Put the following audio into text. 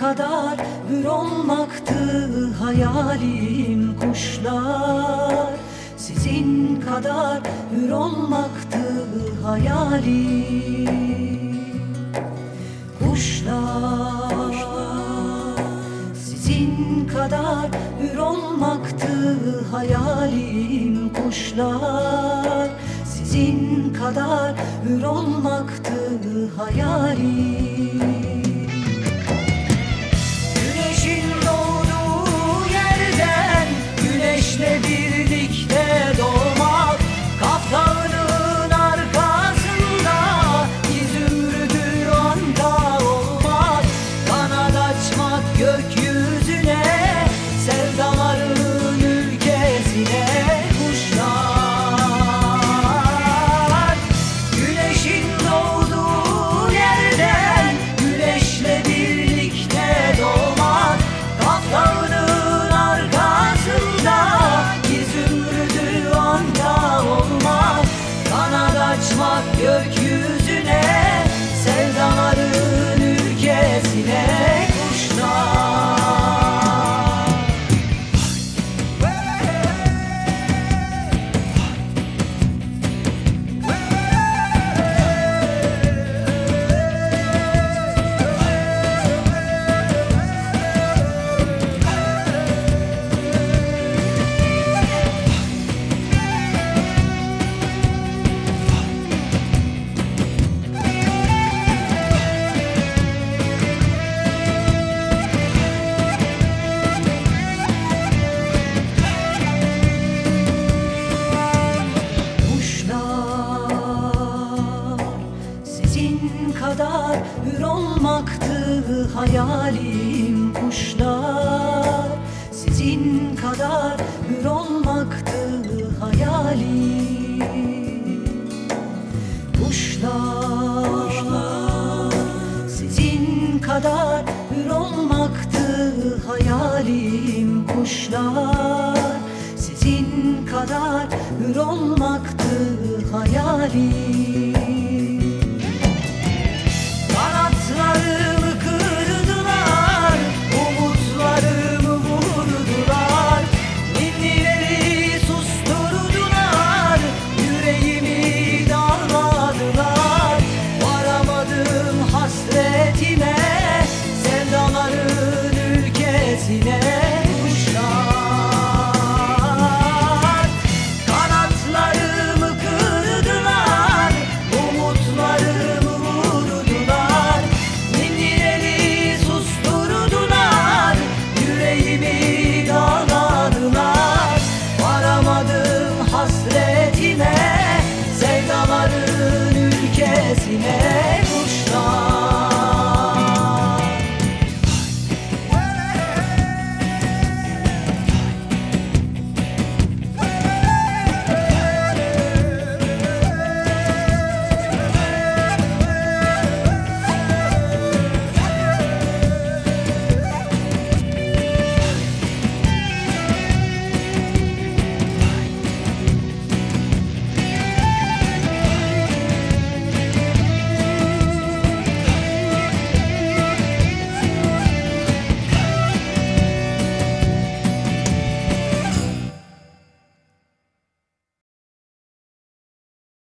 kadar hür olmaktı hayalim kuşlar. Sizin kadar hür olmaktı hayalim Kuşlar. Sizin kadar hür olmaktı hayalim kuşlar. Sizin kadar hür olmaktı hayalim hayalim kuşlar. Sizin kadar hür olmaktı hayalim. Kuşlar sizin kadar hür olmaktı hayalim. Kuşlar sizin kadar hür olmaktı hayalim Iler